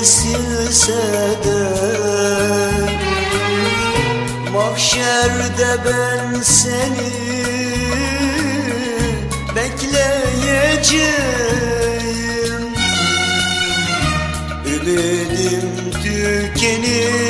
beni silse de Mahşerde ben seni bekleyeceğim. Ümidim tükenip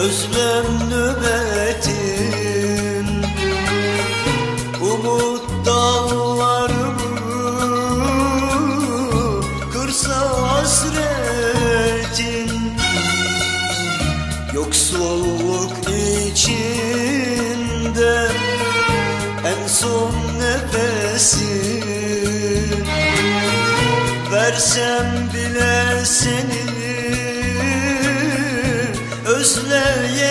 Özlem nöbetin Umut dallarımı Kırsa hasretin Yoksulluk içinde En son nefesin. Versem sevdaya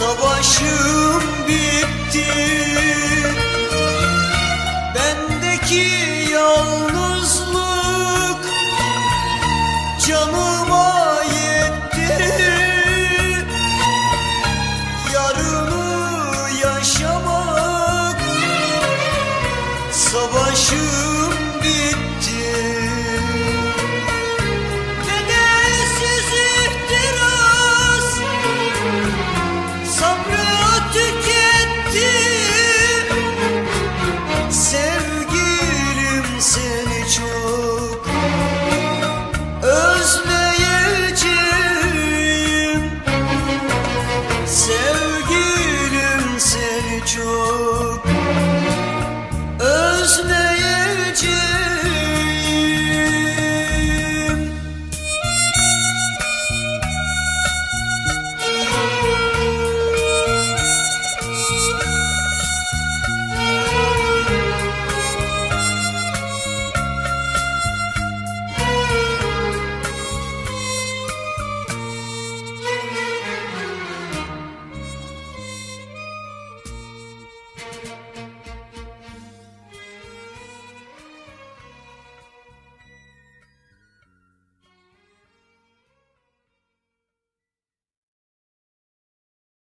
Savaşım bitti. Bendeki